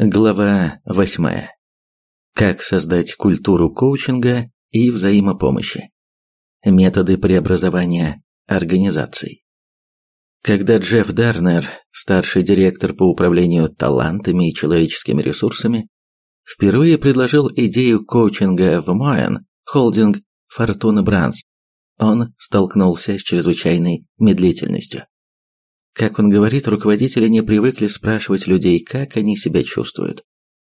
Глава 8. Как создать культуру коучинга и взаимопомощи. Методы преобразования организаций. Когда Джефф Дарнер, старший директор по управлению талантами и человеческими ресурсами, впервые предложил идею коучинга в Моэн холдинг Фортуна Бранс, он столкнулся с чрезвычайной медлительностью. Как он говорит, руководители не привыкли спрашивать людей, как они себя чувствуют.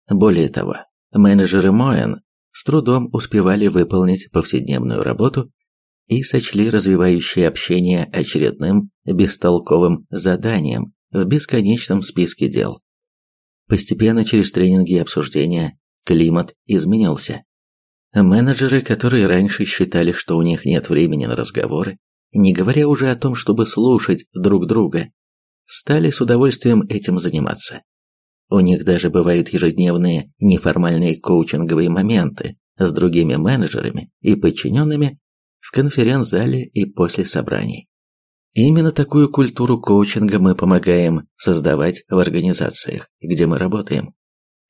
Более того, менеджеры Моэн с трудом успевали выполнить повседневную работу и сочли развивающее общение очередным бестолковым заданием в бесконечном списке дел. Постепенно через тренинги и обсуждения климат изменился. Менеджеры, которые раньше считали, что у них нет времени на разговоры, не говоря уже о том, чтобы слушать друг друга, стали с удовольствием этим заниматься. У них даже бывают ежедневные неформальные коучинговые моменты с другими менеджерами и подчиненными в конференц-зале и после собраний. Именно такую культуру коучинга мы помогаем создавать в организациях, где мы работаем.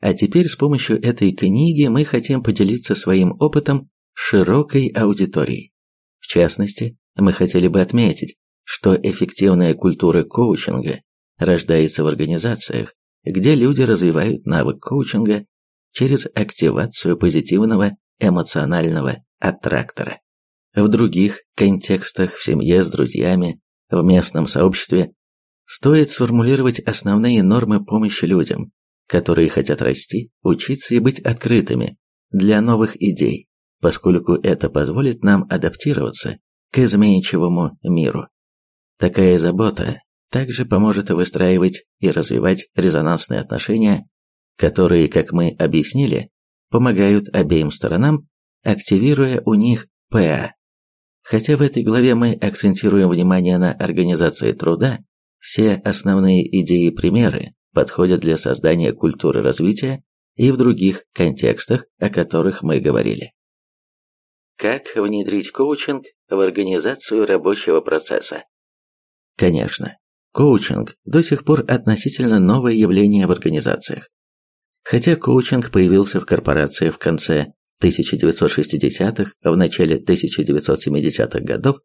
А теперь с помощью этой книги мы хотим поделиться своим опытом с широкой аудиторией. В частности, мы хотели бы отметить, что эффективная культура коучинга рождается в организациях, где люди развивают навык коучинга через активацию позитивного эмоционального аттрактора. В других контекстах, в семье, с друзьями, в местном сообществе, стоит сформулировать основные нормы помощи людям, которые хотят расти, учиться и быть открытыми для новых идей, поскольку это позволит нам адаптироваться к изменчивому миру. Такая забота также поможет выстраивать и развивать резонансные отношения, которые, как мы объяснили, помогают обеим сторонам, активируя у них ПА. Хотя в этой главе мы акцентируем внимание на организации труда, все основные идеи и примеры подходят для создания культуры развития и в других контекстах, о которых мы говорили. Как внедрить коучинг в организацию рабочего процесса? Конечно, коучинг до сих пор относительно новое явление в организациях. Хотя коучинг появился в корпорации в конце 1960-х, в начале 1970-х годов,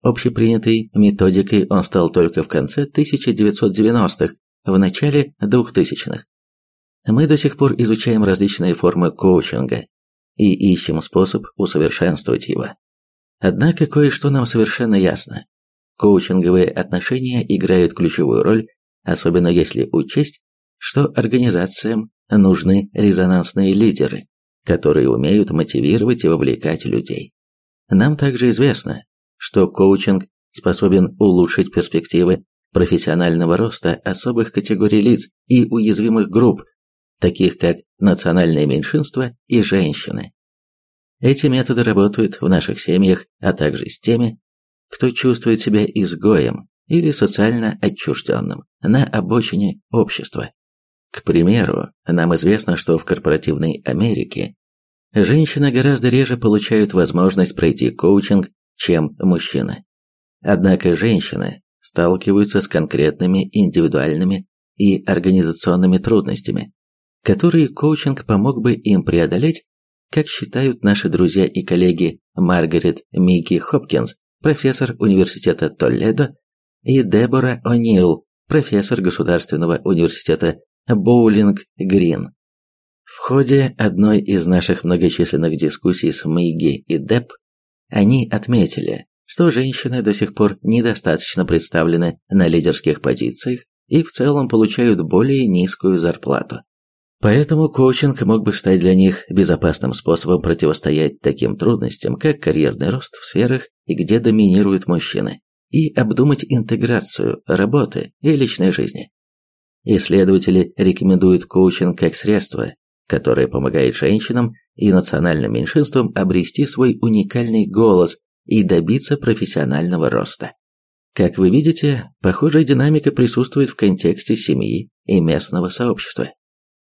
общепринятой методикой он стал только в конце 1990-х, в начале 2000-х. Мы до сих пор изучаем различные формы коучинга и ищем способ усовершенствовать его. Однако кое-что нам совершенно ясно. Коучинговые отношения играют ключевую роль, особенно если учесть, что организациям нужны резонансные лидеры, которые умеют мотивировать и вовлекать людей. Нам также известно, что коучинг способен улучшить перспективы профессионального роста особых категорий лиц и уязвимых групп, таких как национальные меньшинства и женщины. Эти методы работают в наших семьях, а также с теми, кто чувствует себя изгоем или социально отчужденным на обочине общества. К примеру, нам известно, что в корпоративной Америке женщины гораздо реже получают возможность пройти коучинг, чем мужчины. Однако женщины сталкиваются с конкретными индивидуальными и организационными трудностями, которые коучинг помог бы им преодолеть, как считают наши друзья и коллеги Маргарет Микки Хопкинс профессор университета Толледо, и Дебора О'Нил, профессор Государственного университета Боулинг-Грин. В ходе одной из наших многочисленных дискуссий с Мейги и Деб они отметили, что женщины до сих пор недостаточно представлены на лидерских позициях и в целом получают более низкую зарплату. Поэтому коучинг мог бы стать для них безопасным способом противостоять таким трудностям, как карьерный рост в сферах, где доминируют мужчины, и обдумать интеграцию работы и личной жизни. Исследователи рекомендуют коучинг как средство, которое помогает женщинам и национальным меньшинствам обрести свой уникальный голос и добиться профессионального роста. Как вы видите, похожая динамика присутствует в контексте семьи и местного сообщества.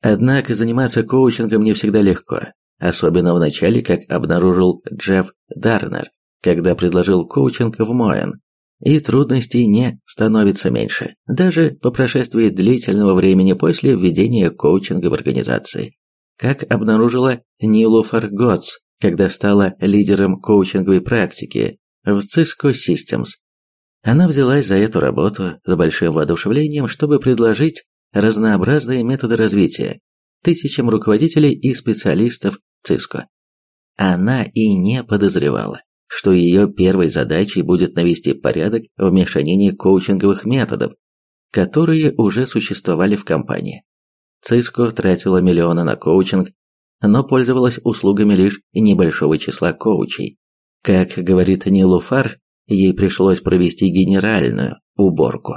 Однако заниматься коучингом не всегда легко, особенно в начале, как обнаружил Джефф Дарнер, когда предложил коучинг в Моэн. и трудностей не становится меньше, даже по прошествии длительного времени после введения коучинга в организации. Как обнаружила Нилуфар Готс, когда стала лидером коучинговой практики в Cisco Systems. Она взялась за эту работу с большим воодушевлением, чтобы предложить разнообразные методы развития тысячам руководителей и специалистов Cisco. Она и не подозревала, что ее первой задачей будет навести порядок в мешанине коучинговых методов, которые уже существовали в компании. Cisco тратила миллионы на коучинг, но пользовалась услугами лишь небольшого числа коучей. Как говорит Нилуфар, ей пришлось провести генеральную уборку.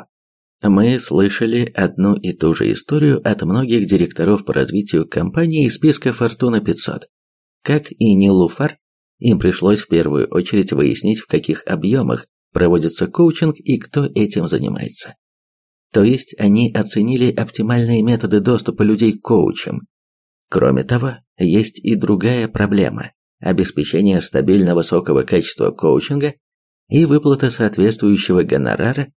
Мы слышали одну и ту же историю от многих директоров по развитию компании из списка Фортуна 500. Как и Нилуфар, им пришлось в первую очередь выяснить, в каких объемах проводится коучинг и кто этим занимается. То есть они оценили оптимальные методы доступа людей к коучам. Кроме того, есть и другая проблема – обеспечение стабильно высокого качества коучинга и выплата соответствующего гонорара,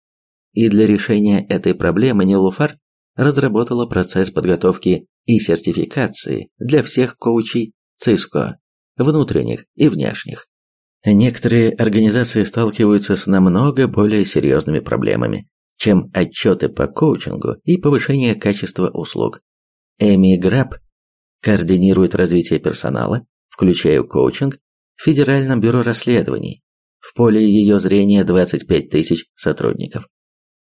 и для решения этой проблемы Нилуфар разработала процесс подготовки и сертификации для всех коучей ЦИСКО, внутренних и внешних. Некоторые организации сталкиваются с намного более серьезными проблемами, чем отчеты по коучингу и повышение качества услуг. Эми Граб координирует развитие персонала, включая коучинг, в Федеральном бюро расследований. В поле ее зрения 25 тысяч сотрудников.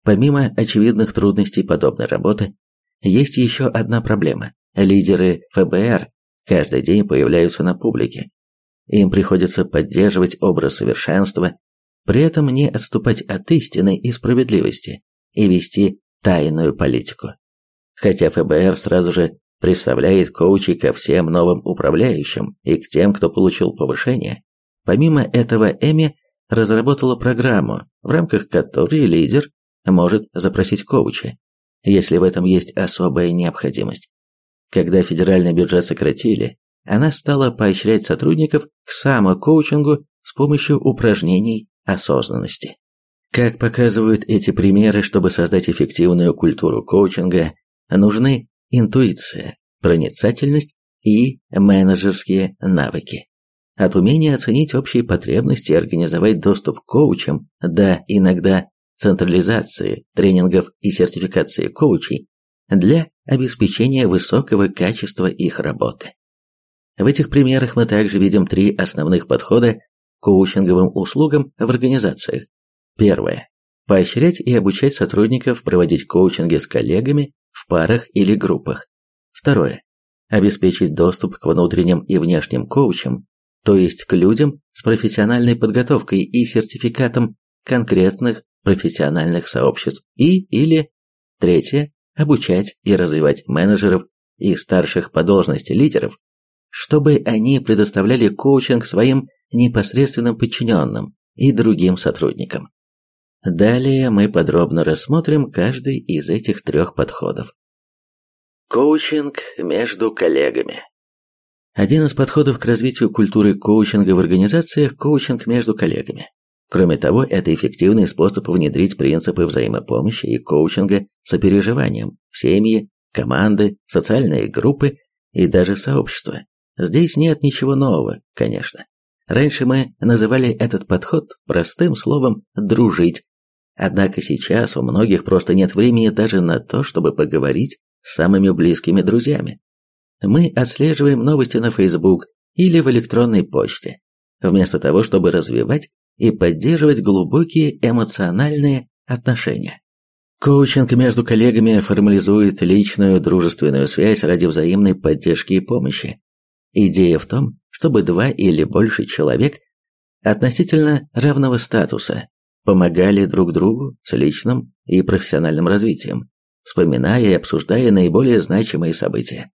Помимо очевидных трудностей подобной работы, есть еще одна проблема. Лидеры ФБР каждый день появляются на публике. Им приходится поддерживать образ совершенства, при этом не отступать от истины и справедливости и вести тайную политику. Хотя ФБР сразу же представляет коучей ко всем новым управляющим и к тем, кто получил повышение, помимо этого Эми разработала программу, в рамках которой лидер может запросить коуча, если в этом есть особая необходимость. Когда федеральный бюджет сократили, она стала поощрять сотрудников к самокоучингу с помощью упражнений осознанности. Как показывают эти примеры, чтобы создать эффективную культуру коучинга, нужны интуиция, проницательность и менеджерские навыки. От умения оценить общие потребности и организовать доступ к коучам до иногда централизации тренингов и сертификации коучей для обеспечения высокого качества их работы. В этих примерах мы также видим три основных подхода к коучинговым услугам в организациях. Первое. Поощрять и обучать сотрудников проводить коучинги с коллегами в парах или группах. Второе. Обеспечить доступ к внутренним и внешним коучам, то есть к людям с профессиональной подготовкой и сертификатом конкретных профессиональных сообществ. И или третье обучать и развивать менеджеров и старших по должности лидеров, чтобы они предоставляли коучинг своим непосредственным подчиненным и другим сотрудникам. Далее мы подробно рассмотрим каждый из этих трех подходов. Коучинг между коллегами. Один из подходов к развитию культуры коучинга в организациях – коучинг между коллегами. Кроме того, это эффективный способ внедрить принципы взаимопомощи и коучинга сопереживанием в семьи, команды, социальные группы и даже сообщества. Здесь нет ничего нового, конечно. Раньше мы называли этот подход простым словом «дружить». Однако сейчас у многих просто нет времени даже на то, чтобы поговорить с самыми близкими друзьями. Мы отслеживаем новости на Facebook или в электронной почте, вместо того, чтобы развивать и поддерживать глубокие эмоциональные отношения. Коучинг между коллегами формализует личную дружественную связь ради взаимной поддержки и помощи. Идея в том, чтобы два или больше человек относительно равного статуса помогали друг другу с личным и профессиональным развитием, вспоминая и обсуждая наиболее значимые события.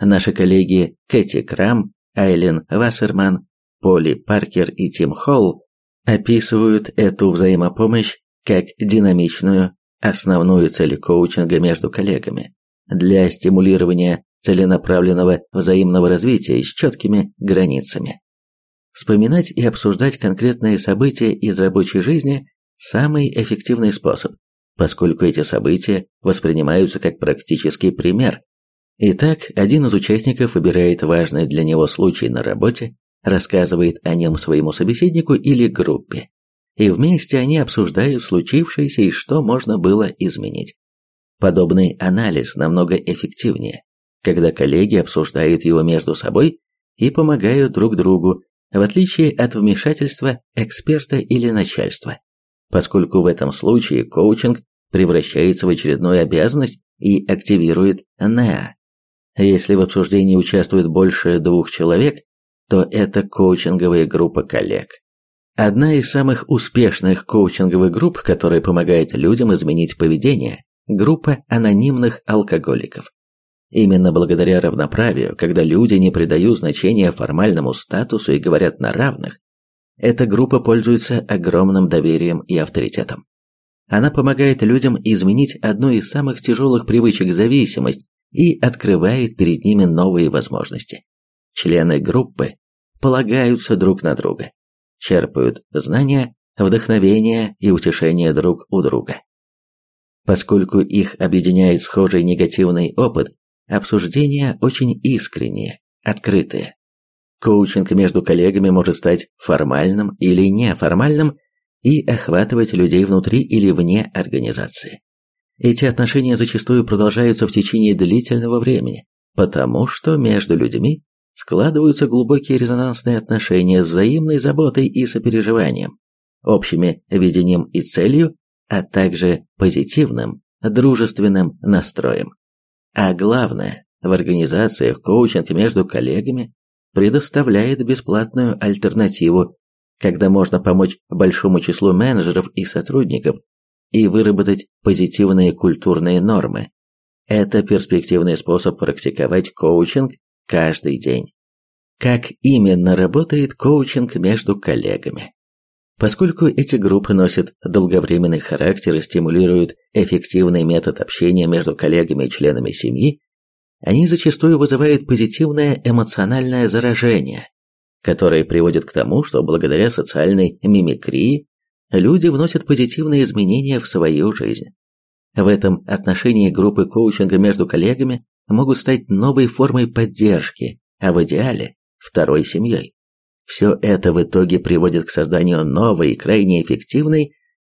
Наши коллеги Кэти Крам, Айлен Вассерман, Поли Паркер и Тим Холл описывают эту взаимопомощь как динамичную, основную цель коучинга между коллегами для стимулирования целенаправленного взаимного развития с четкими границами. Вспоминать и обсуждать конкретные события из рабочей жизни самый эффективный способ, поскольку эти события воспринимаются как практический пример. Итак, один из участников выбирает важный для него случай на работе, рассказывает о нем своему собеседнику или группе, и вместе они обсуждают случившееся и что можно было изменить. Подобный анализ намного эффективнее, когда коллеги обсуждают его между собой и помогают друг другу, в отличие от вмешательства эксперта или начальства, поскольку в этом случае коучинг превращается в очередную обязанность и активирует НЕА. Если в обсуждении участвует больше двух человек, то это коучинговая группа коллег. Одна из самых успешных коучинговых групп, которая помогает людям изменить поведение, группа анонимных алкоголиков. Именно благодаря равноправию, когда люди не придают значения формальному статусу и говорят на равных, эта группа пользуется огромным доверием и авторитетом. Она помогает людям изменить одну из самых тяжелых привычек зависимость и открывает перед ними новые возможности. Члены группы полагаются друг на друга, черпают знания, вдохновение и утешение друг у друга. Поскольку их объединяет схожий негативный опыт, обсуждения очень искренние, открытые. Коучинг между коллегами может стать формальным или неформальным и охватывать людей внутри или вне организации. Эти отношения зачастую продолжаются в течение длительного времени, потому что между людьми складываются глубокие резонансные отношения с взаимной заботой и сопереживанием, общими видением и целью, а также позитивным, дружественным настроем. А главное, в организациях коучинг между коллегами предоставляет бесплатную альтернативу, когда можно помочь большому числу менеджеров и сотрудников и выработать позитивные культурные нормы. Это перспективный способ практиковать коучинг каждый день. Как именно работает коучинг между коллегами? Поскольку эти группы носят долговременный характер и стимулируют эффективный метод общения между коллегами и членами семьи, они зачастую вызывают позитивное эмоциональное заражение, которое приводит к тому, что благодаря социальной мимикрии люди вносят позитивные изменения в свою жизнь. В этом отношении группы коучинга между коллегами могут стать новой формой поддержки, а в идеале – второй семьей. Все это в итоге приводит к созданию новой и крайне эффективной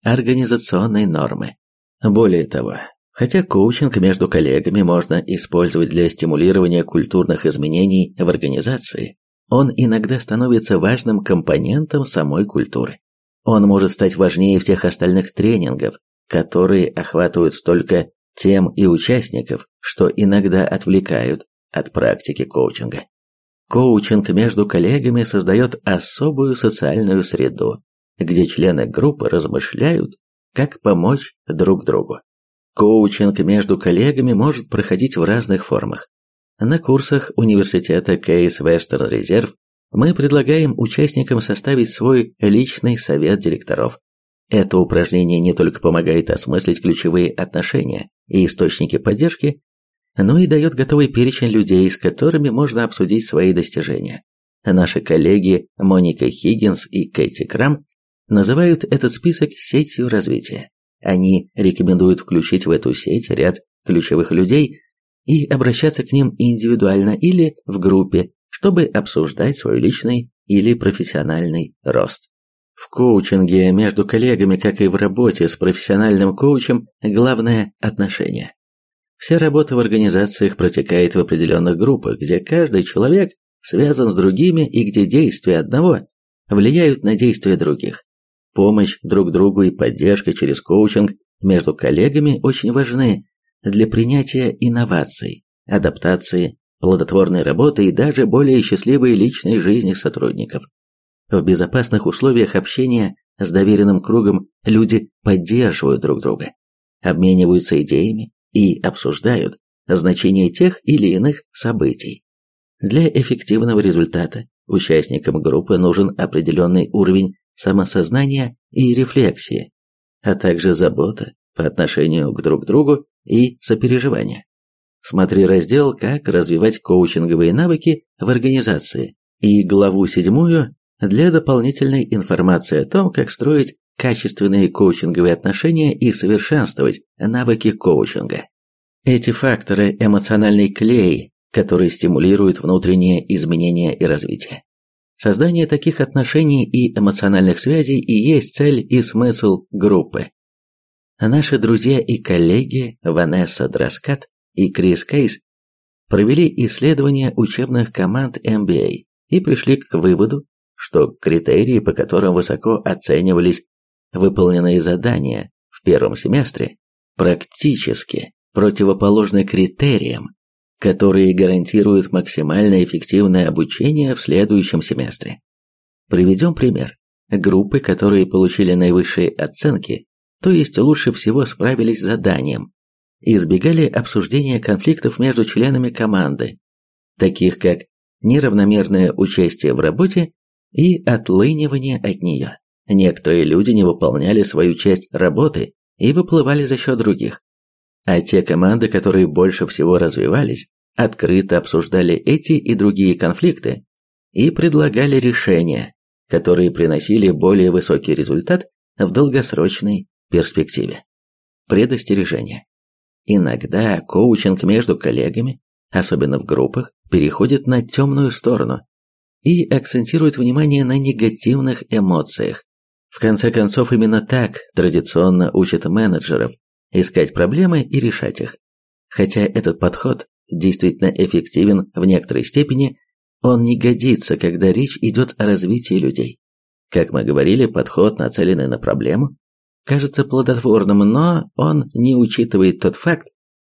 организационной нормы. Более того, хотя коучинг между коллегами можно использовать для стимулирования культурных изменений в организации, он иногда становится важным компонентом самой культуры. Он может стать важнее всех остальных тренингов, которые охватывают столько тем и участников, что иногда отвлекают от практики коучинга. Коучинг между коллегами создает особую социальную среду, где члены группы размышляют, как помочь друг другу. Коучинг между коллегами может проходить в разных формах. На курсах университета Кейс Western Reserve мы предлагаем участникам составить свой личный совет директоров. Это упражнение не только помогает осмыслить ключевые отношения и источники поддержки, но и дает готовый перечень людей, с которыми можно обсудить свои достижения. Наши коллеги Моника Хиггинс и Кэти Крам называют этот список сетью развития. Они рекомендуют включить в эту сеть ряд ключевых людей и обращаться к ним индивидуально или в группе, чтобы обсуждать свой личный или профессиональный рост. В коучинге между коллегами, как и в работе с профессиональным коучем, главное – отношение. Вся работа в организациях протекает в определенных группах, где каждый человек связан с другими и где действия одного влияют на действия других. Помощь друг другу и поддержка через коучинг между коллегами очень важны для принятия инноваций, адаптации, плодотворной работы и даже более счастливой личной жизни сотрудников. В безопасных условиях общения с доверенным кругом люди поддерживают друг друга, обмениваются идеями, и обсуждают значение тех или иных событий. Для эффективного результата участникам группы нужен определенный уровень самосознания и рефлексии, а также забота по отношению к друг другу и сопереживание. Смотри раздел «Как развивать коучинговые навыки в организации» и главу седьмую для дополнительной информации о том, как строить качественные коучинговые отношения и совершенствовать навыки коучинга. Эти факторы – эмоциональный клей, который стимулирует внутренние изменения и развитие. Создание таких отношений и эмоциональных связей и есть цель и смысл группы. Наши друзья и коллеги Ванесса Драскат и Крис Кейс провели исследование учебных команд MBA и пришли к выводу, что критерии, по которым высоко оценивались выполненные задания в первом семестре, практически противоположны критериям, которые гарантируют максимально эффективное обучение в следующем семестре. Приведем пример. Группы, которые получили наивысшие оценки, то есть лучше всего справились с заданием, избегали обсуждения конфликтов между членами команды, таких как неравномерное участие в работе и отлынивание от нее. Некоторые люди не выполняли свою часть работы и выплывали за счет других. А те команды, которые больше всего развивались, открыто обсуждали эти и другие конфликты и предлагали решения, которые приносили более высокий результат в долгосрочной перспективе. Предостережение. Иногда коучинг между коллегами, особенно в группах, переходит на темную сторону и акцентирует внимание на негативных эмоциях. В конце концов, именно так традиционно учат менеджеров искать проблемы и решать их. Хотя этот подход действительно эффективен в некоторой степени, он не годится, когда речь идет о развитии людей. Как мы говорили, подход, нацеленный на проблему, кажется плодотворным, но он не учитывает тот факт,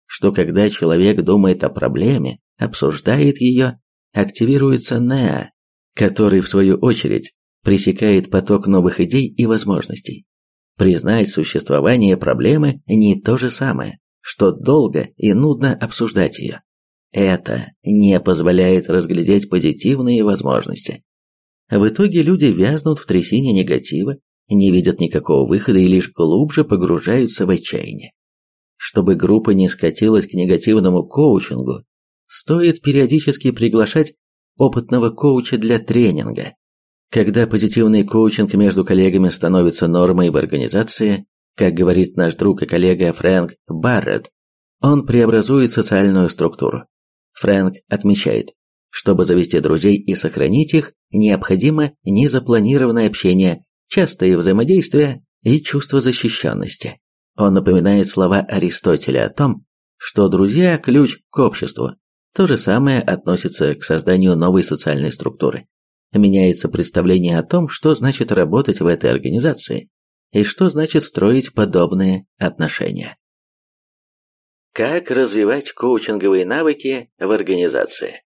что когда человек думает о проблеме, обсуждает ее, активируется НЕА, который, в свою очередь, пресекает поток новых идей и возможностей. Признать существование проблемы не то же самое, что долго и нудно обсуждать ее. Это не позволяет разглядеть позитивные возможности. В итоге люди вязнут в трясине негатива, не видят никакого выхода и лишь глубже погружаются в отчаяние. Чтобы группа не скатилась к негативному коучингу, стоит периодически приглашать опытного коуча для тренинга. Когда позитивный коучинг между коллегами становится нормой в организации, как говорит наш друг и коллега Фрэнк Барретт, он преобразует социальную структуру. Фрэнк отмечает, чтобы завести друзей и сохранить их, необходимо незапланированное общение, частые взаимодействия и чувство защищенности. Он напоминает слова Аристотеля о том, что друзья – ключ к обществу. То же самое относится к созданию новой социальной структуры меняется представление о том, что значит работать в этой организации и что значит строить подобные отношения. Как развивать коучинговые навыки в организации?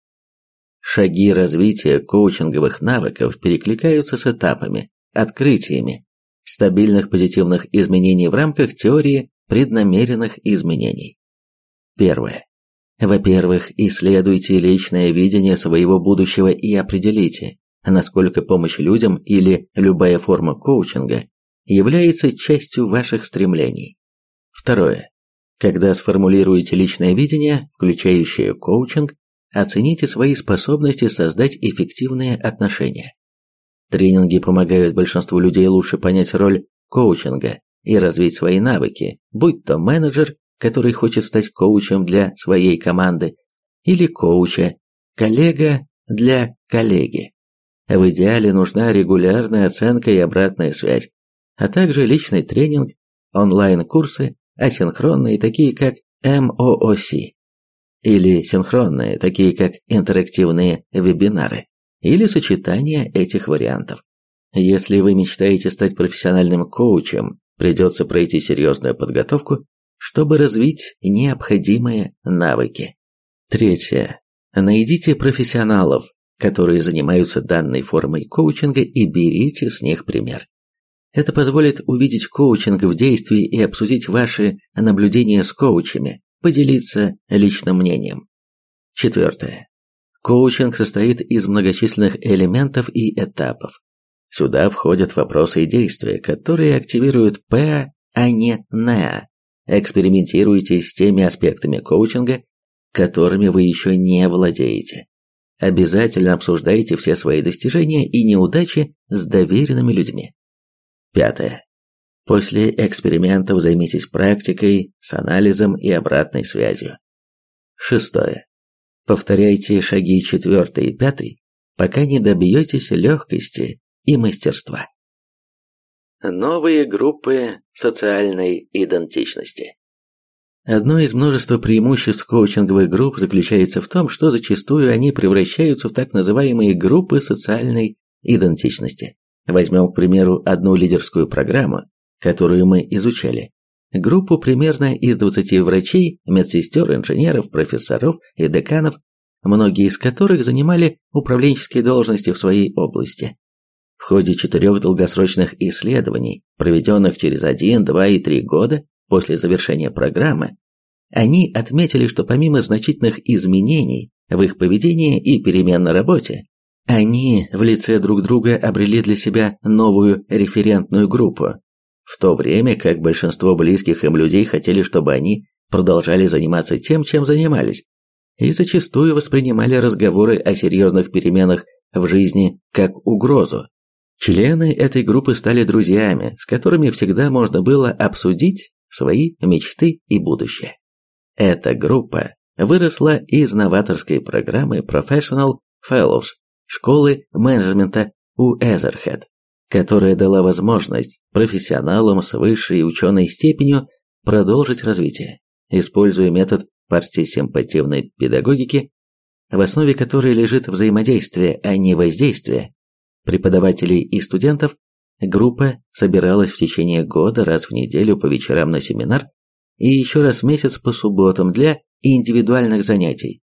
Шаги развития коучинговых навыков перекликаются с этапами, открытиями стабильных позитивных изменений в рамках теории преднамеренных изменений. Первое. Во-первых, исследуйте личное видение своего будущего и определите, насколько помощь людям или любая форма коучинга является частью ваших стремлений. Второе. Когда сформулируете личное видение, включающее коучинг, оцените свои способности создать эффективные отношения. Тренинги помогают большинству людей лучше понять роль коучинга и развить свои навыки, будь то менеджер, который хочет стать коучем для своей команды, или коуча, коллега для коллеги. В идеале нужна регулярная оценка и обратная связь, а также личный тренинг, онлайн-курсы, асинхронные, такие как MOOC, или синхронные, такие как интерактивные вебинары, или сочетание этих вариантов. Если вы мечтаете стать профессиональным коучем, придется пройти серьезную подготовку, чтобы развить необходимые навыки. Третье. Найдите профессионалов, которые занимаются данной формой коучинга и берите с них пример. Это позволит увидеть коучинг в действии и обсудить ваши наблюдения с коучами, поделиться личным мнением. Четвертое. Коучинг состоит из многочисленных элементов и этапов. Сюда входят вопросы и действия, которые активируют П, а не НА. Экспериментируйте с теми аспектами коучинга, которыми вы еще не владеете. Обязательно обсуждайте все свои достижения и неудачи с доверенными людьми. Пятое. После экспериментов займитесь практикой с анализом и обратной связью. Шестое. Повторяйте шаги четвертый и пятый, пока не добьетесь легкости и мастерства. Новые группы социальной идентичности. Одно из множества преимуществ коучинговых групп заключается в том, что зачастую они превращаются в так называемые группы социальной идентичности. Возьмем, к примеру, одну лидерскую программу, которую мы изучали. Группу примерно из 20 врачей, медсестер, инженеров, профессоров и деканов, многие из которых занимали управленческие должности в своей области. В ходе четырех долгосрочных исследований, проведенных через 1, 2 и 3 года после завершения программы, они отметили, что помимо значительных изменений в их поведении и перемен на работе, они в лице друг друга обрели для себя новую референтную группу, в то время как большинство близких им людей хотели, чтобы они продолжали заниматься тем, чем занимались, и зачастую воспринимали разговоры о серьезных переменах в жизни как угрозу. Члены этой группы стали друзьями, с которыми всегда можно было обсудить свои мечты и будущее. Эта группа выросла из новаторской программы Professional Fellows школы менеджмента у Эзерхед, которая дала возможность профессионалам с высшей ученой степенью продолжить развитие, используя метод партисимпативной педагогики, в основе которой лежит взаимодействие, а не воздействие, преподавателей и студентов, группа собиралась в течение года раз в неделю по вечерам на семинар и еще раз в месяц по субботам для индивидуальных занятий.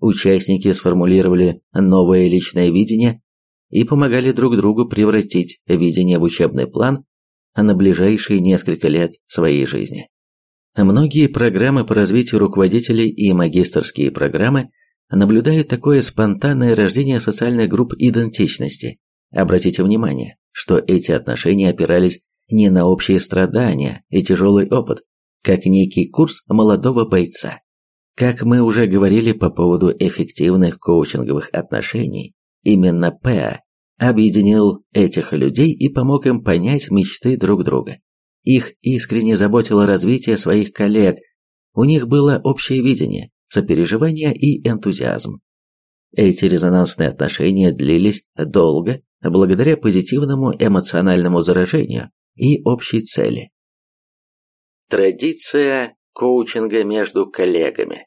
Участники сформулировали новое личное видение и помогали друг другу превратить видение в учебный план на ближайшие несколько лет своей жизни. Многие программы по развитию руководителей и магистрские программы наблюдают такое спонтанное рождение социальных групп идентичности. Обратите внимание, что эти отношения опирались не на общие страдания и тяжелый опыт, как некий курс молодого бойца. Как мы уже говорили по поводу эффективных коучинговых отношений, именно ПА объединил этих людей и помог им понять мечты друг друга. Их искренне заботило развитие своих коллег, у них было общее видение, сопереживание и энтузиазм. Эти резонансные отношения длились долго, благодаря позитивному эмоциональному заражению и общей цели. Традиция коучинга между коллегами.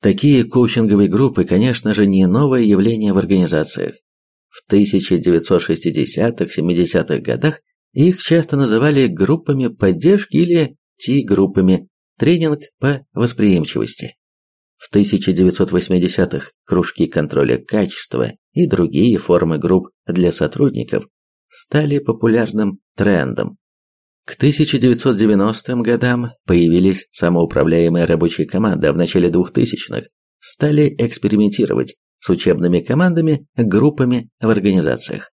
Такие коучинговые группы, конечно же, не новое явление в организациях. В 1960-70-х годах их часто называли группами поддержки или Ти-группами, тренинг по восприимчивости. В 1980-х кружки контроля качества и другие формы групп для сотрудников стали популярным трендом. К 1990 годам появились самоуправляемые рабочие команды, а в начале 2000-х стали экспериментировать с учебными командами, группами в организациях.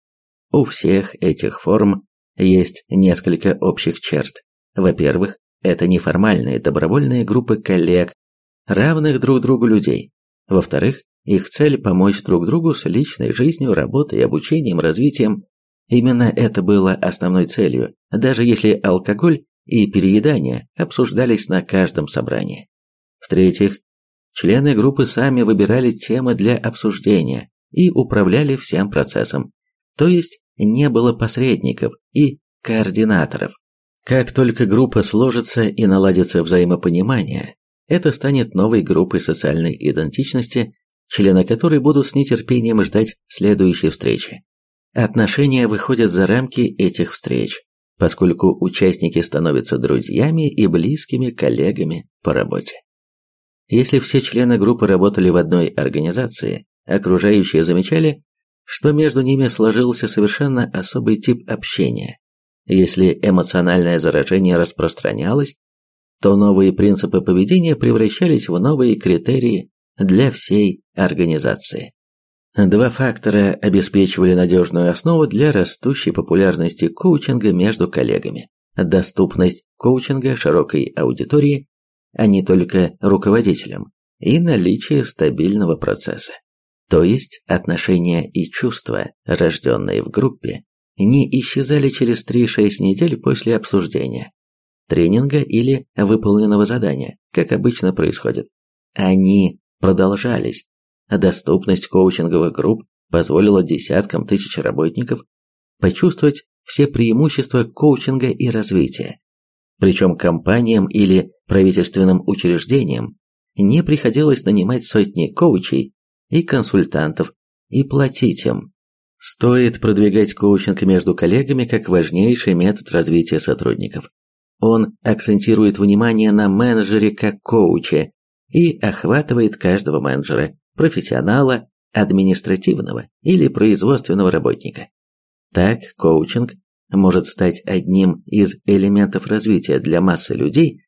У всех этих форм есть несколько общих черт. Во-первых, это неформальные добровольные группы коллег, равных друг другу людей. Во-вторых, их цель – помочь друг другу с личной жизнью, работой, обучением, развитием Именно это было основной целью, даже если алкоголь и переедание обсуждались на каждом собрании. В-третьих, члены группы сами выбирали темы для обсуждения и управляли всем процессом, то есть не было посредников и координаторов. Как только группа сложится и наладится взаимопонимание, это станет новой группой социальной идентичности, члены которой будут с нетерпением ждать следующей встречи. Отношения выходят за рамки этих встреч, поскольку участники становятся друзьями и близкими коллегами по работе. Если все члены группы работали в одной организации, окружающие замечали, что между ними сложился совершенно особый тип общения. Если эмоциональное заражение распространялось, то новые принципы поведения превращались в новые критерии для всей организации. Два фактора обеспечивали надежную основу для растущей популярности коучинга между коллегами. Доступность коучинга широкой аудитории, а не только руководителям, и наличие стабильного процесса. То есть отношения и чувства, рожденные в группе, не исчезали через 3-6 недель после обсуждения, тренинга или выполненного задания, как обычно происходит. Они продолжались. Доступность коучинговых групп позволила десяткам тысяч работников почувствовать все преимущества коучинга и развития. Причем компаниям или правительственным учреждениям не приходилось нанимать сотни коучей и консультантов и платить им. Стоит продвигать коучинг между коллегами как важнейший метод развития сотрудников. Он акцентирует внимание на менеджере как коуче и охватывает каждого менеджера, профессионала, административного или производственного работника. Так, коучинг может стать одним из элементов развития для массы людей,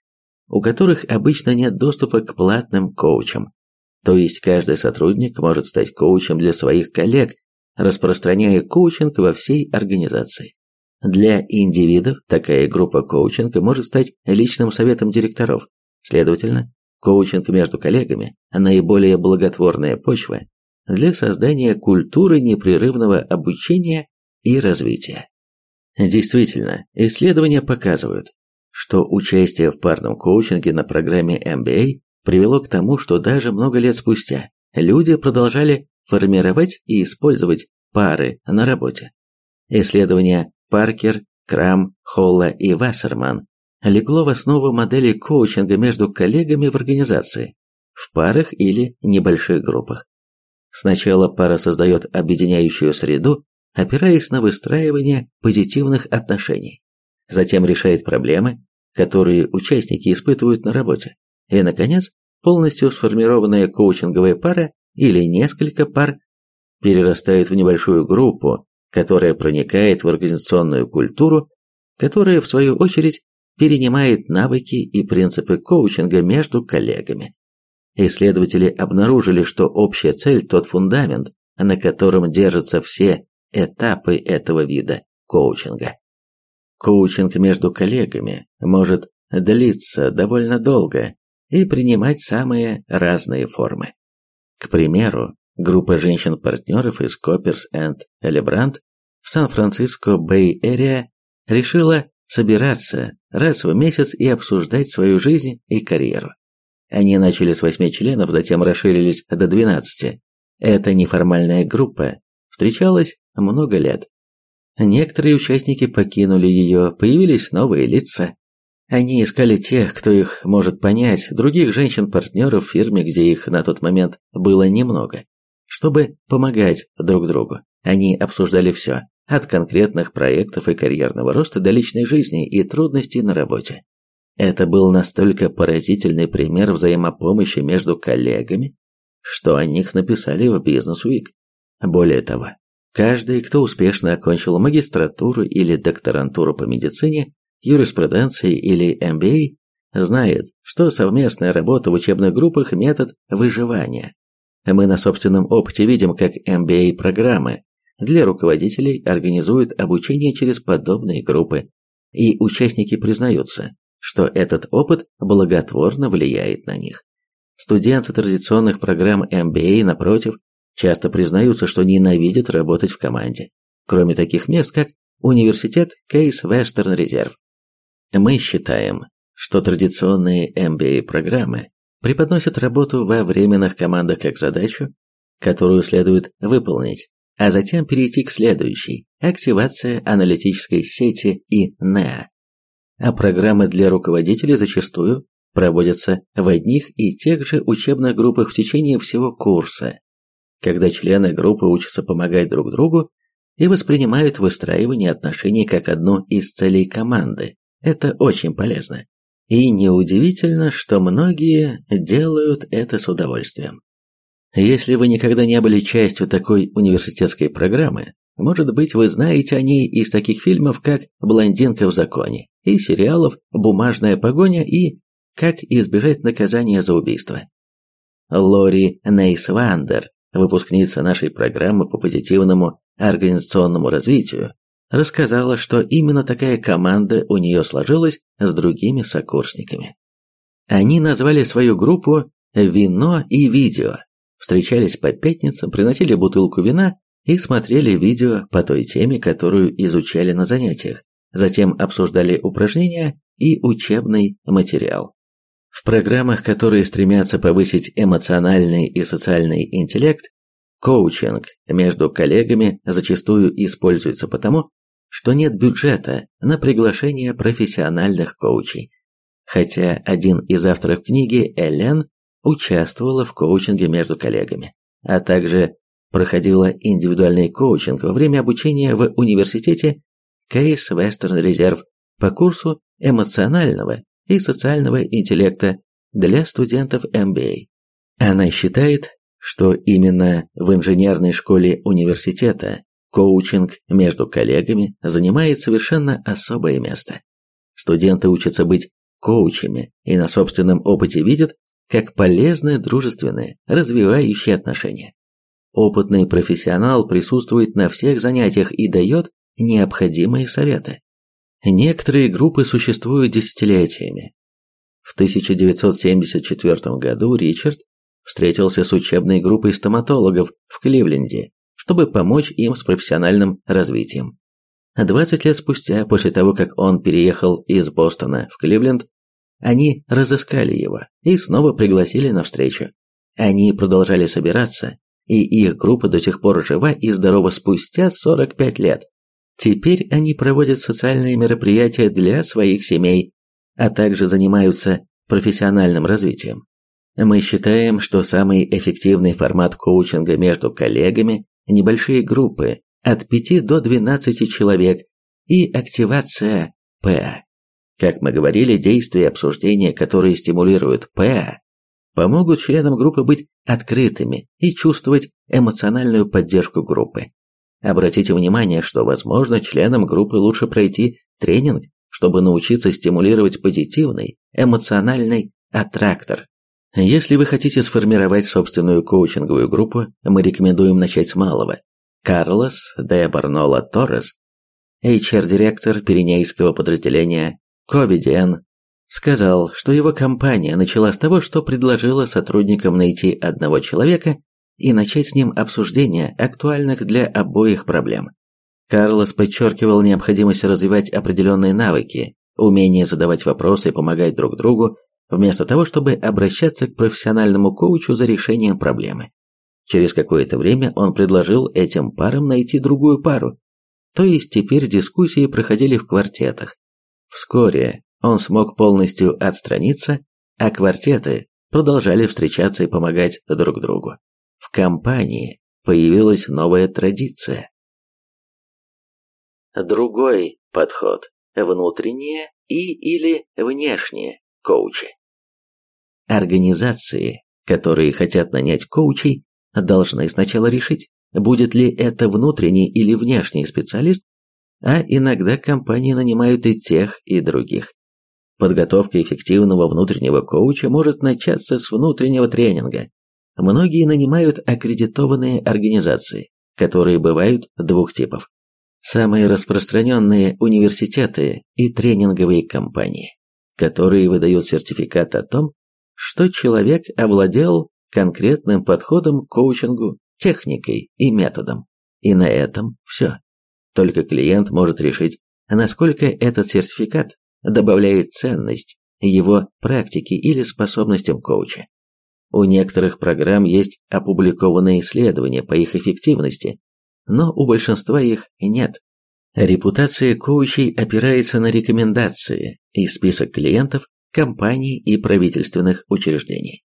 у которых обычно нет доступа к платным коучам. То есть каждый сотрудник может стать коучем для своих коллег, распространяя коучинг во всей организации. Для индивидов такая группа коучинга может стать личным советом директоров. Следовательно, коучинг между коллегами – наиболее благотворная почва для создания культуры непрерывного обучения и развития. Действительно, исследования показывают, что участие в парном коучинге на программе MBA привело к тому, что даже много лет спустя люди продолжали формировать и использовать пары на работе. Исследование Паркер, Крам, Холла и Вассерман легло в основу модели коучинга между коллегами в организации, в парах или небольших группах. Сначала пара создает объединяющую среду, опираясь на выстраивание позитивных отношений. Затем решает проблемы, которые участники испытывают на работе. И, наконец, полностью сформированная коучинговая пара или несколько пар перерастает в небольшую группу, которая проникает в организационную культуру, которая, в свою очередь, перенимает навыки и принципы коучинга между коллегами. Исследователи обнаружили, что общая цель – тот фундамент, на котором держатся все этапы этого вида коучинга. Коучинг между коллегами может длиться довольно долго и принимать самые разные формы. К примеру, группа женщин-партнеров из Копперс энд Элебранд в Сан-Франциско Бэй-Эрия решила собираться раз в месяц и обсуждать свою жизнь и карьеру. Они начали с восьми членов, затем расширились до двенадцати. Эта неформальная группа встречалась много лет. Некоторые участники покинули ее, появились новые лица. Они искали тех, кто их может понять, других женщин-партнеров в фирме, где их на тот момент было немного. Чтобы помогать друг другу, они обсуждали все, от конкретных проектов и карьерного роста до личной жизни и трудностей на работе. Это был настолько поразительный пример взаимопомощи между коллегами, что о них написали в Business Week. Более того, каждый, кто успешно окончил магистратуру или докторантуру по медицине, юриспруденции или MBA, знает, что совместная работа в учебных группах – метод выживания. Мы на собственном опыте видим, как MBA-программы для руководителей организуют обучение через подобные группы, и участники признаются, что этот опыт благотворно влияет на них. Студенты традиционных программ MBA, напротив, часто признаются, что ненавидят работать в команде, кроме таких мест, как университет Кейс Вестерн Резерв. Мы считаем, что традиционные MBA-программы преподносят работу во временных командах как задачу, которую следует выполнить, а затем перейти к следующей – активация аналитической сети и НЕА а программы для руководителей зачастую проводятся в одних и тех же учебных группах в течение всего курса, когда члены группы учатся помогать друг другу и воспринимают выстраивание отношений как одну из целей команды. Это очень полезно. И неудивительно, что многие делают это с удовольствием. Если вы никогда не были частью такой университетской программы, может быть, вы знаете о ней из таких фильмов, как «Блондинка в законе» и сериалов «Бумажная погоня» и «Как избежать наказания за убийство». Лори Нейсвандер, выпускница нашей программы по позитивному организационному развитию, рассказала, что именно такая команда у нее сложилась с другими сокурсниками. Они назвали свою группу «Вино и видео», встречались по пятницам, приносили бутылку вина и смотрели видео по той теме, которую изучали на занятиях, затем обсуждали упражнения и учебный материал. В программах, которые стремятся повысить эмоциональный и социальный интеллект, коучинг между коллегами зачастую используется потому, что нет бюджета на приглашение профессиональных коучей. Хотя один из авторов книги, Элен, участвовала в коучинге между коллегами, а также проходила индивидуальный коучинг во время обучения в университете Кейс Вестерн Резерв по курсу эмоционального и социального интеллекта для студентов MBA. Она считает, что именно в инженерной школе университета коучинг между коллегами занимает совершенно особое место. Студенты учатся быть коучами и на собственном опыте видят, как полезны дружественные, развивающие отношения. Опытный профессионал присутствует на всех занятиях и дает необходимые советы. Некоторые группы существуют десятилетиями. В 1974 году Ричард встретился с учебной группой стоматологов в Кливленде, чтобы помочь им с профессиональным развитием. 20 лет спустя, после того, как он переехал из Бостона в Кливленд, они разыскали его и снова пригласили на встречу. Они продолжали собираться, и их группа до сих пор жива и здорова спустя 45 лет. Теперь они проводят социальные мероприятия для своих семей, а также занимаются профессиональным развитием. Мы считаем, что самый эффективный формат коучинга между коллегами – небольшие группы от 5 до 12 человек и активация ПА. Как мы говорили, действия и обсуждения, которые стимулируют ПА, помогут членам группы быть открытыми и чувствовать эмоциональную поддержку группы. Обратите внимание, что, возможно, членам группы лучше пройти тренинг, чтобы научиться стимулировать позитивный эмоциональный аттрактор. Если вы хотите сформировать собственную коучинговую группу, мы рекомендуем начать с малого. Карлос де Барнола Торрес, HR-директор пиренейского подразделения Covidian, сказал, что его компания начала с того, что предложила сотрудникам найти одного человека и начать с ним обсуждение актуальных для обоих проблем. Карлос подчеркивал необходимость развивать определенные навыки, умение задавать вопросы и помогать друг другу, вместо того, чтобы обращаться к профессиональному коучу за решением проблемы. Через какое-то время он предложил этим парам найти другую пару, то есть теперь дискуссии проходили в квартетах. Вскоре он смог полностью отстраниться, а квартеты продолжали встречаться и помогать друг другу. В компании появилась новая традиция. Другой подход – внутренние и или внешние коучи. Организации, которые хотят нанять коучей, должны сначала решить, будет ли это внутренний или внешний специалист, а иногда компании нанимают и тех, и других. Подготовка эффективного внутреннего коуча может начаться с внутреннего тренинга. Многие нанимают аккредитованные организации, которые бывают двух типов. Самые распространенные университеты и тренинговые компании, которые выдают сертификат о том, что человек овладел конкретным подходом к коучингу, техникой и методом. И на этом все. Только клиент может решить, насколько этот сертификат добавляет ценность его практике или способностям коуча. У некоторых программ есть опубликованные исследования по их эффективности, но у большинства их нет. Репутация коучей опирается на рекомендации и список клиентов, компаний и правительственных учреждений.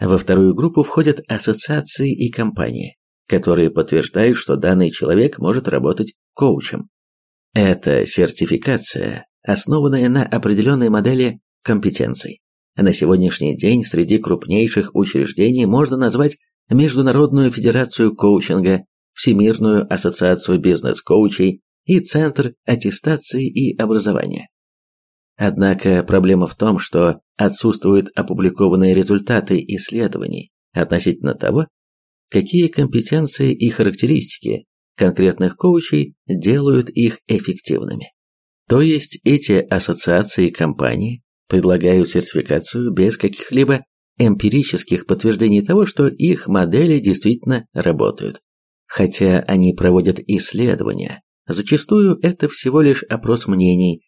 Во вторую группу входят ассоциации и компании, которые подтверждают, что данный человек может работать коучем. Эта сертификация основанная на определенной модели компетенций. На сегодняшний день среди крупнейших учреждений можно назвать Международную федерацию коучинга, Всемирную ассоциацию бизнес-коучей и Центр аттестации и образования. Однако проблема в том, что отсутствуют опубликованные результаты исследований относительно того, какие компетенции и характеристики конкретных коучей делают их эффективными. То есть эти ассоциации и компании предлагают сертификацию без каких-либо эмпирических подтверждений того, что их модели действительно работают. Хотя они проводят исследования, зачастую это всего лишь опрос мнений,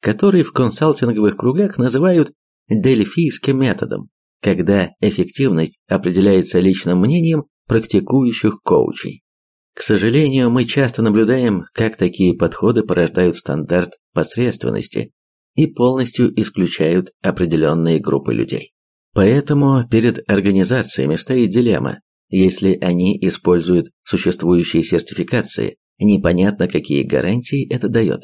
который в консалтинговых кругах называют дельфийским методом, когда эффективность определяется личным мнением практикующих коучей. К сожалению, мы часто наблюдаем, как такие подходы порождают стандарт посредственности и полностью исключают определенные группы людей. Поэтому перед организациями стоит дилемма. Если они используют существующие сертификации, непонятно, какие гарантии это дает.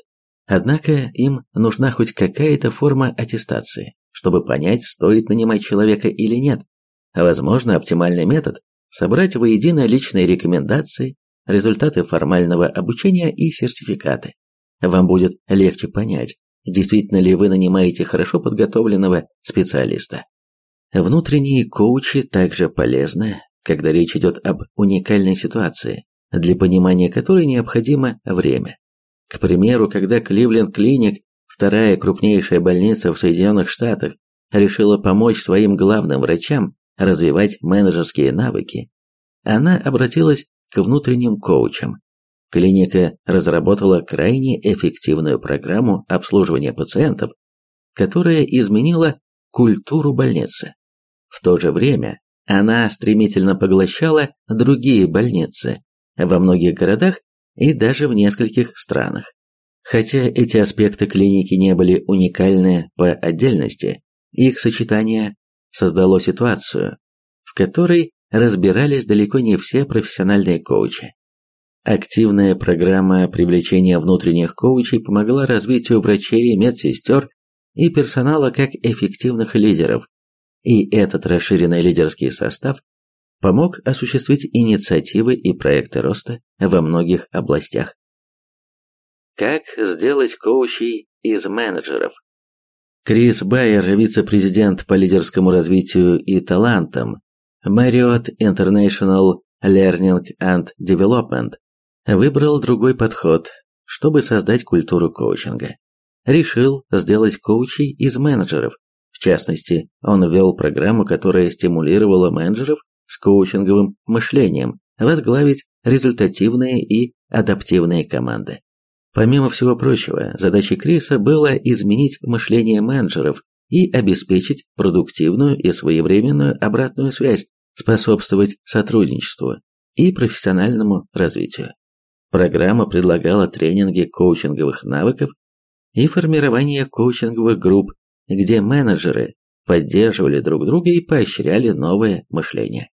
Однако им нужна хоть какая-то форма аттестации, чтобы понять, стоит нанимать человека или нет. А возможно, оптимальный метод – собрать воедино личные рекомендации, результаты формального обучения и сертификаты. Вам будет легче понять, действительно ли вы нанимаете хорошо подготовленного специалиста. Внутренние коучи также полезны, когда речь идет об уникальной ситуации, для понимания которой необходимо время. К примеру, когда Кливленд Клиник, вторая крупнейшая больница в Соединенных Штатах, решила помочь своим главным врачам развивать менеджерские навыки, она обратилась к внутренним коучам. Клиника разработала крайне эффективную программу обслуживания пациентов, которая изменила культуру больницы. В то же время она стремительно поглощала другие больницы во многих городах и даже в нескольких странах. Хотя эти аспекты клиники не были уникальны по отдельности, их сочетание создало ситуацию, в которой разбирались далеко не все профессиональные коучи. Активная программа привлечения внутренних коучей помогла развитию врачей, медсестер и персонала как эффективных лидеров, и этот расширенный лидерский состав помог осуществить инициативы и проекты роста во многих областях. Как сделать коучей из менеджеров? Крис Байер, вице-президент по лидерскому развитию и талантам Marriott International Learning and Development, выбрал другой подход, чтобы создать культуру коучинга. Решил сделать коучей из менеджеров. В частности, он ввел программу, которая стимулировала менеджеров с коучинговым мышлением возглавить результативные и адаптивные команды. Помимо всего прочего, задачей Криса было изменить мышление менеджеров и обеспечить продуктивную и своевременную обратную связь, способствовать сотрудничеству и профессиональному развитию. Программа предлагала тренинги коучинговых навыков и формирование коучинговых групп, где менеджеры поддерживали друг друга и поощряли новое мышление.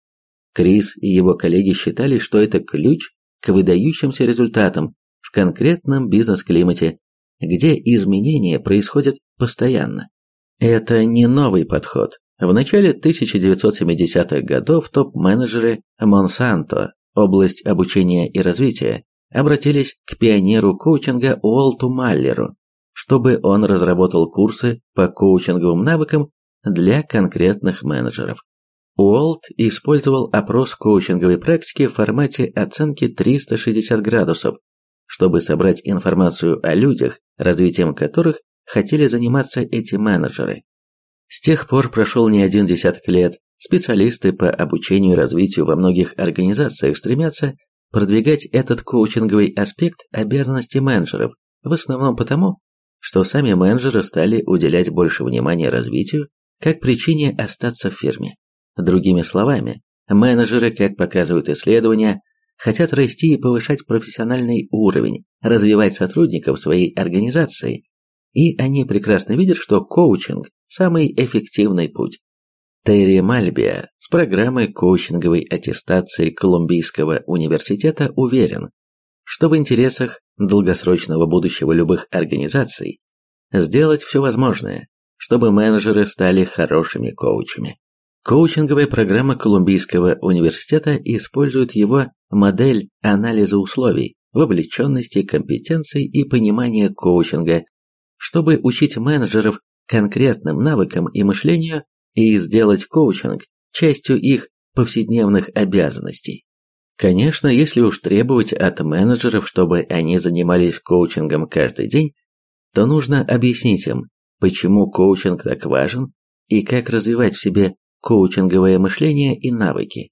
Крис и его коллеги считали, что это ключ к выдающимся результатам конкретном бизнес-климате, где изменения происходят постоянно. Это не новый подход. В начале 1970-х годов топ-менеджеры Monsanto, область обучения и развития, обратились к пионеру коучинга Уолту Маллеру, чтобы он разработал курсы по коучинговым навыкам для конкретных менеджеров. Уолт использовал опрос коучинговой практики в формате оценки 360 градусов, чтобы собрать информацию о людях, развитием которых хотели заниматься эти менеджеры. С тех пор прошел не один десяток лет, специалисты по обучению и развитию во многих организациях стремятся продвигать этот коучинговый аспект обязанностей менеджеров, в основном потому, что сами менеджеры стали уделять больше внимания развитию как причине остаться в фирме. Другими словами, менеджеры, как показывают исследования, хотят расти и повышать профессиональный уровень, развивать сотрудников своей организации, и они прекрасно видят, что коучинг – самый эффективный путь. Терри Мальбия с программой коучинговой аттестации Колумбийского университета уверен, что в интересах долгосрочного будущего любых организаций сделать все возможное, чтобы менеджеры стали хорошими коучами. Коучинговая программа Колумбийского университета использует его модель анализа условий, вовлеченности, компетенций и понимания коучинга, чтобы учить менеджеров конкретным навыкам и мышлению и сделать коучинг частью их повседневных обязанностей. Конечно, если уж требовать от менеджеров, чтобы они занимались коучингом каждый день, то нужно объяснить им, почему коучинг так важен и как развивать в себе коучинговое мышление и навыки.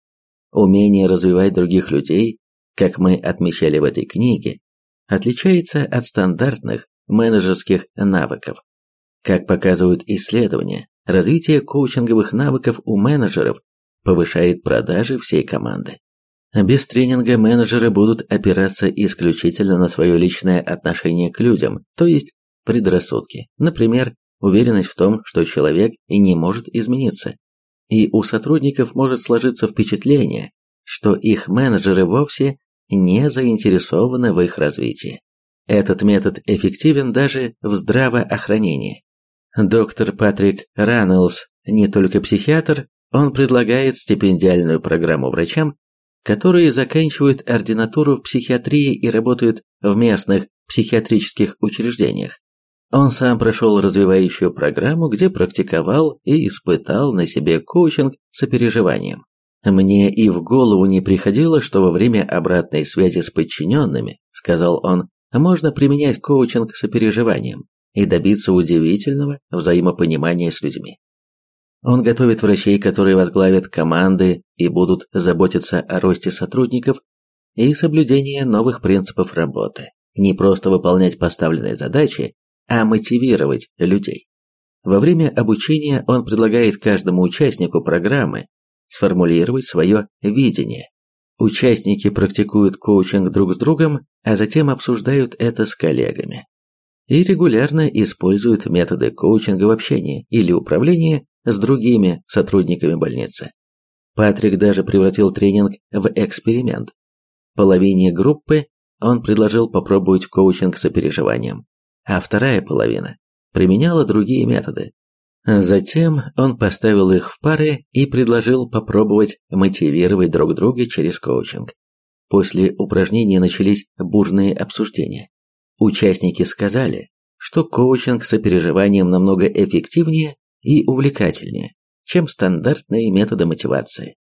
Умение развивать других людей, как мы отмечали в этой книге, отличается от стандартных менеджерских навыков. Как показывают исследования, развитие коучинговых навыков у менеджеров повышает продажи всей команды. Без тренинга менеджеры будут опираться исключительно на свое личное отношение к людям, то есть предрассудки. Например, уверенность в том, что человек и не может измениться. И у сотрудников может сложиться впечатление, что их менеджеры вовсе не заинтересованы в их развитии. Этот метод эффективен даже в здравоохранении. Доктор Патрик Раннелс не только психиатр, он предлагает стипендиальную программу врачам, которые заканчивают ординатуру психиатрии и работают в местных психиатрических учреждениях. Он сам прошел развивающую программу, где практиковал и испытал на себе коучинг сопереживанием. «Мне и в голову не приходило, что во время обратной связи с подчиненными, — сказал он, — можно применять коучинг сопереживанием и добиться удивительного взаимопонимания с людьми. Он готовит врачей, которые возглавят команды и будут заботиться о росте сотрудников и соблюдении новых принципов работы. Не просто выполнять поставленные задачи, а мотивировать людей. Во время обучения он предлагает каждому участнику программы сформулировать свое видение. Участники практикуют коучинг друг с другом, а затем обсуждают это с коллегами. И регулярно используют методы коучинга в общении или управлении с другими сотрудниками больницы. Патрик даже превратил тренинг в эксперимент. Половине группы он предложил попробовать коучинг с сопереживанием, а вторая половина применяла другие методы. Затем он поставил их в пары и предложил попробовать мотивировать друг друга через коучинг. После упражнения начались бурные обсуждения. Участники сказали, что коучинг с сопереживанием намного эффективнее и увлекательнее, чем стандартные методы мотивации.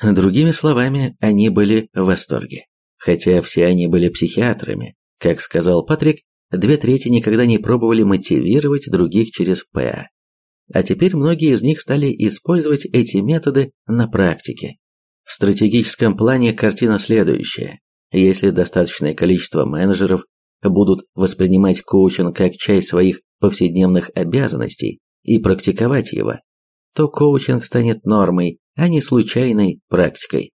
Другими словами, они были в восторге. Хотя все они были психиатрами, как сказал Патрик, две трети никогда не пробовали мотивировать других через ПА. А теперь многие из них стали использовать эти методы на практике. В стратегическом плане картина следующая. Если достаточное количество менеджеров будут воспринимать коучинг как часть своих повседневных обязанностей и практиковать его, то коучинг станет нормой, а не случайной практикой.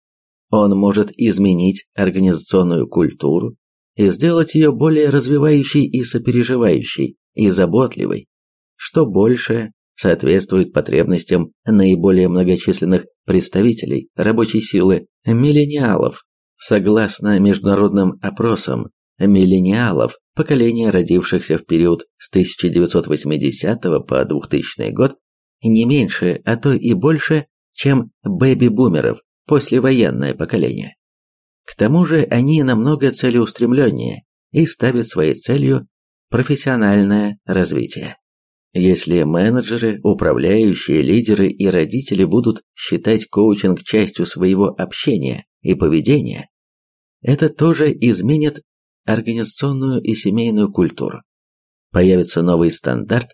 Он может изменить организационную культуру и сделать ее более развивающей и сопереживающей, и заботливой, что больше соответствует потребностям наиболее многочисленных представителей рабочей силы миллениалов. Согласно международным опросам, миллениалов, поколения родившихся в период с 1980 по 2000 год, не меньше, а то и больше, чем бэби-бумеров, послевоенное поколение. К тому же они намного целеустремленнее и ставят своей целью профессиональное развитие. Если менеджеры, управляющие, лидеры и родители будут считать коучинг частью своего общения и поведения, это тоже изменит организационную и семейную культуру. Появится новый стандарт.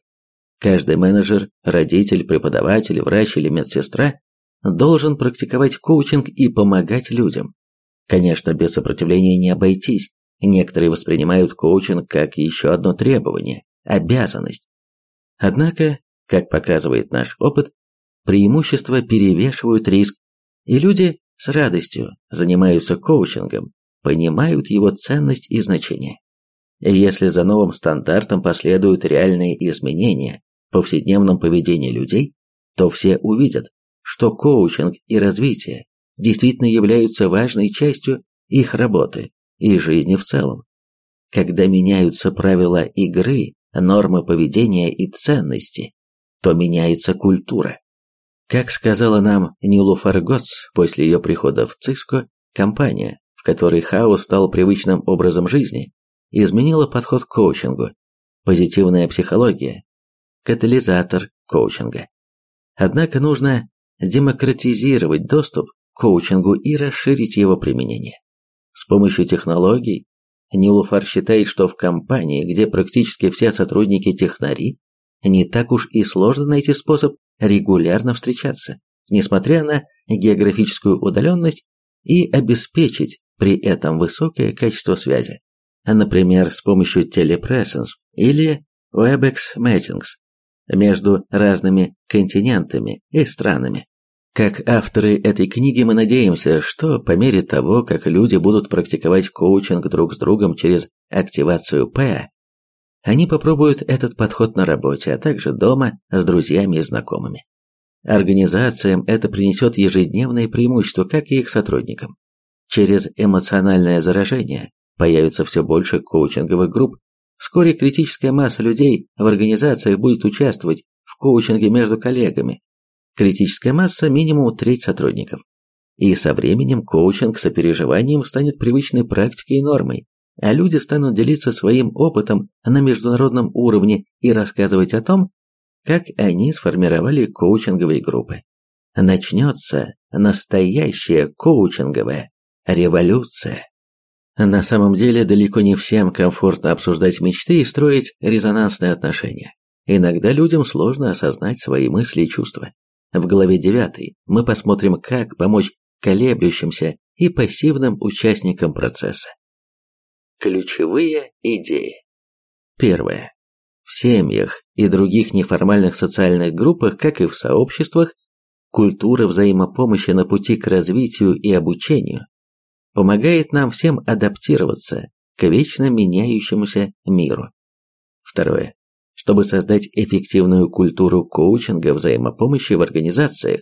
Каждый менеджер, родитель, преподаватель, врач или медсестра должен практиковать коучинг и помогать людям. Конечно, без сопротивления не обойтись. Некоторые воспринимают коучинг как еще одно требование, обязанность. Однако, как показывает наш опыт, преимущества перевешивают риск, и люди с радостью занимаются коучингом, понимают его ценность и значение. Если за новым стандартом последуют реальные изменения в повседневном поведении людей, то все увидят, что коучинг и развитие действительно являются важной частью их работы и жизни в целом. Когда меняются правила игры, нормы поведения и ценности, то меняется культура. Как сказала нам Нилуфар Готс после ее прихода в Циско, компания, в которой хаос стал привычным образом жизни, изменила подход к коучингу. Позитивная психология – катализатор коучинга. Однако нужно демократизировать доступ коучингу и расширить его применение. С помощью технологий Нилуфар считает, что в компании, где практически все сотрудники технари, не так уж и сложно найти способ регулярно встречаться, несмотря на географическую удаленность, и обеспечить при этом высокое качество связи, например, с помощью телепрессенс или WebEx Meetings между разными континентами и странами. Как авторы этой книги мы надеемся, что по мере того, как люди будут практиковать коучинг друг с другом через активацию П, они попробуют этот подход на работе, а также дома с друзьями и знакомыми. Организациям это принесет ежедневные преимущества, как и их сотрудникам. Через эмоциональное заражение появится все больше коучинговых групп. Вскоре критическая масса людей в организациях будет участвовать в коучинге между коллегами. Критическая масса минимум треть сотрудников. И со временем коучинг с сопереживанием станет привычной практикой и нормой, а люди станут делиться своим опытом на международном уровне и рассказывать о том, как они сформировали коучинговые группы. Начнется настоящая коучинговая революция. На самом деле далеко не всем комфортно обсуждать мечты и строить резонансные отношения. Иногда людям сложно осознать свои мысли и чувства. В главе 9 мы посмотрим, как помочь колеблющимся и пассивным участникам процесса. Ключевые идеи. Первое. В семьях и других неформальных социальных группах, как и в сообществах, культура взаимопомощи на пути к развитию и обучению помогает нам всем адаптироваться к вечно меняющемуся миру. Второе. Чтобы создать эффективную культуру коучинга взаимопомощи в организациях,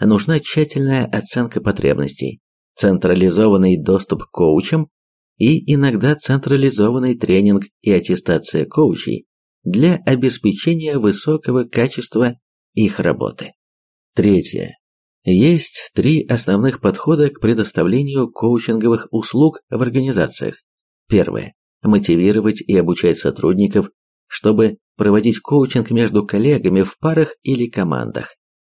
нужна тщательная оценка потребностей, централизованный доступ к коучам и иногда централизованный тренинг и аттестация коучей для обеспечения высокого качества их работы. Третье. Есть три основных подхода к предоставлению коучинговых услуг в организациях. Первое. Мотивировать и обучать сотрудников, чтобы проводить коучинг между коллегами в парах или командах.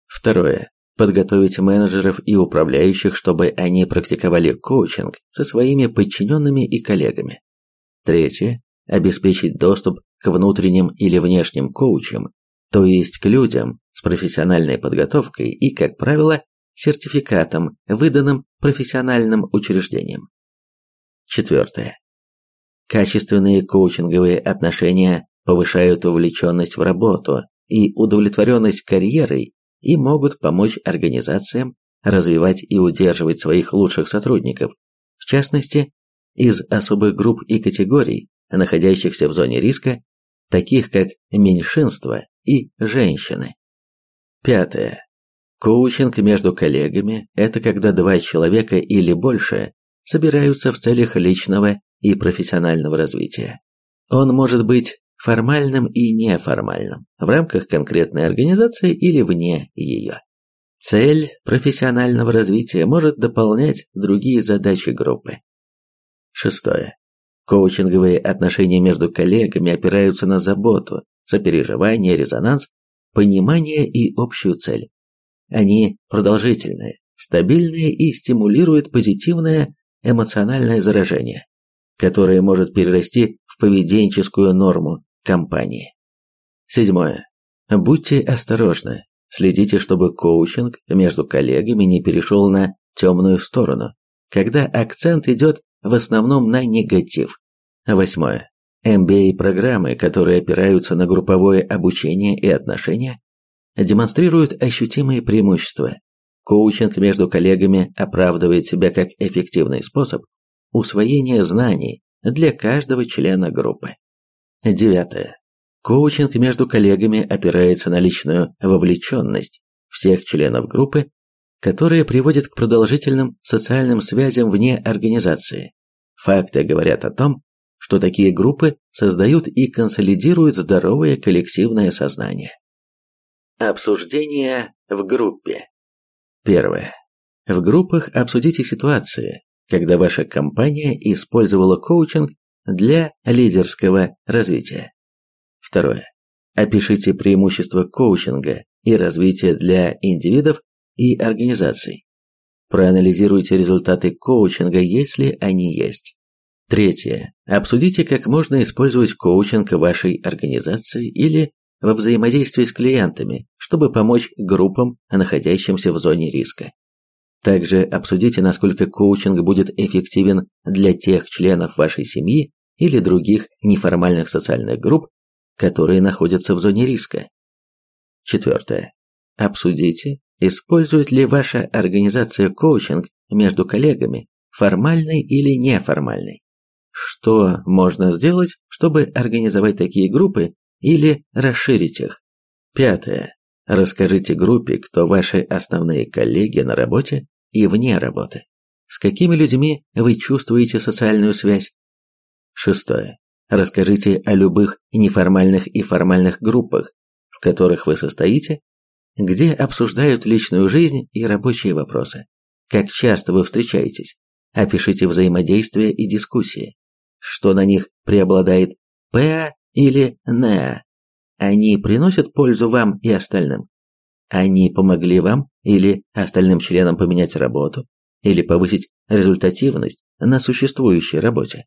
Второе. Подготовить менеджеров и управляющих, чтобы они практиковали коучинг со своими подчиненными и коллегами. Третье. Обеспечить доступ к внутренним или внешним коучам, то есть к людям, с профессиональной подготовкой и, как правило, сертификатом, выданным профессиональным учреждением. Четвертое. Качественные коучинговые отношения повышают вовлеченность в работу и удовлетворенность карьерой и могут помочь организациям развивать и удерживать своих лучших сотрудников, в частности, из особых групп и категорий, находящихся в зоне риска, таких как меньшинство и женщины. Пятое. Коучинг между коллегами – это когда два человека или больше собираются в целях личного и профессионального развития. Он может быть формальным и неформальным, в рамках конкретной организации или вне ее. Цель профессионального развития может дополнять другие задачи группы. Шестое. Коучинговые отношения между коллегами опираются на заботу, сопереживание, резонанс понимание и общую цель. Они продолжительные, стабильные и стимулируют позитивное эмоциональное заражение, которое может перерасти в поведенческую норму компании. Седьмое. Будьте осторожны. Следите, чтобы коучинг между коллегами не перешел на темную сторону, когда акцент идет в основном на негатив. Восьмое. MBA-программы, которые опираются на групповое обучение и отношения, демонстрируют ощутимые преимущества. Коучинг между коллегами оправдывает себя как эффективный способ усвоения знаний для каждого члена группы. Девятое. Коучинг между коллегами опирается на личную вовлеченность всех членов группы, которая приводит к продолжительным социальным связям вне организации. Факты говорят о том, что такие группы создают и консолидируют здоровое коллективное сознание. Обсуждение в группе. Первое. В группах обсудите ситуации, когда ваша компания использовала коучинг для лидерского развития. Второе. Опишите преимущества коучинга и развития для индивидов и организаций. Проанализируйте результаты коучинга, если они есть. Третье. Обсудите, как можно использовать коучинг в вашей организации или во взаимодействии с клиентами, чтобы помочь группам, находящимся в зоне риска. Также обсудите, насколько коучинг будет эффективен для тех членов вашей семьи или других неформальных социальных групп, которые находятся в зоне риска. Четвертое. Обсудите, использует ли ваша организация коучинг между коллегами, формальный или неформальный. Что можно сделать, чтобы организовать такие группы или расширить их? Пятое. Расскажите группе, кто ваши основные коллеги на работе и вне работы. С какими людьми вы чувствуете социальную связь? Шестое. Расскажите о любых неформальных и формальных группах, в которых вы состоите, где обсуждают личную жизнь и рабочие вопросы. Как часто вы встречаетесь? Опишите взаимодействие и дискуссии. Что на них преобладает ПА или НА? Они приносят пользу вам и остальным? Они помогли вам или остальным членам поменять работу или повысить результативность на существующей работе?